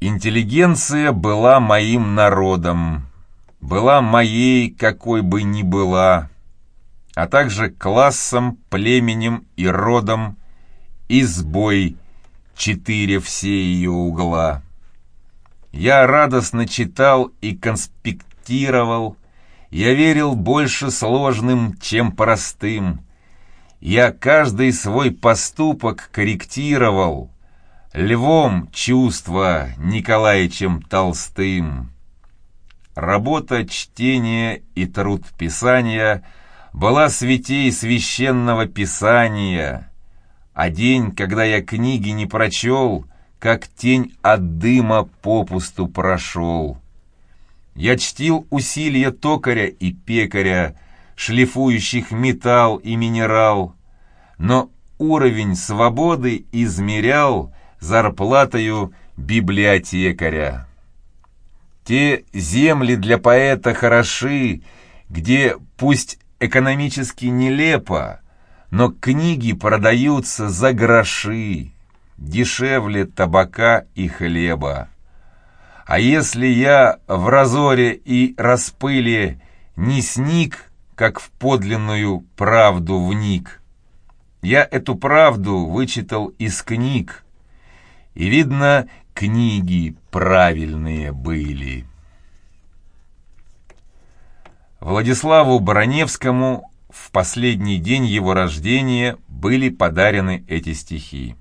Интеллигенция была моим народом, была моей, какой бы ни была, а также классом, племенем и родом, избой, четыре все ее угла. Я радостно читал и конспектировал, я верил больше сложным, чем простым. Я каждый свой поступок корректировал, Львом чувства Николаевичем Толстым. Работа, чтение и труд писания была святей священного писания, а день, когда я книги не прочел, как тень от дыма попусту прошел. Я чтил усилия токаря и пекаря, шлифующих металл и минерал, но уровень свободы измерял зарплатою библиотекаря. Те земли для поэта хороши, где пусть экономически нелепо, но книги продаются за гроши, дешевле табака и хлеба. А если я в разоре и распыле не сник, как в подлинную правду вник, я эту правду вычитал из книг, и, видно, книги правильные были. Владиславу Бараневскому в последний день его рождения были подарены эти стихи.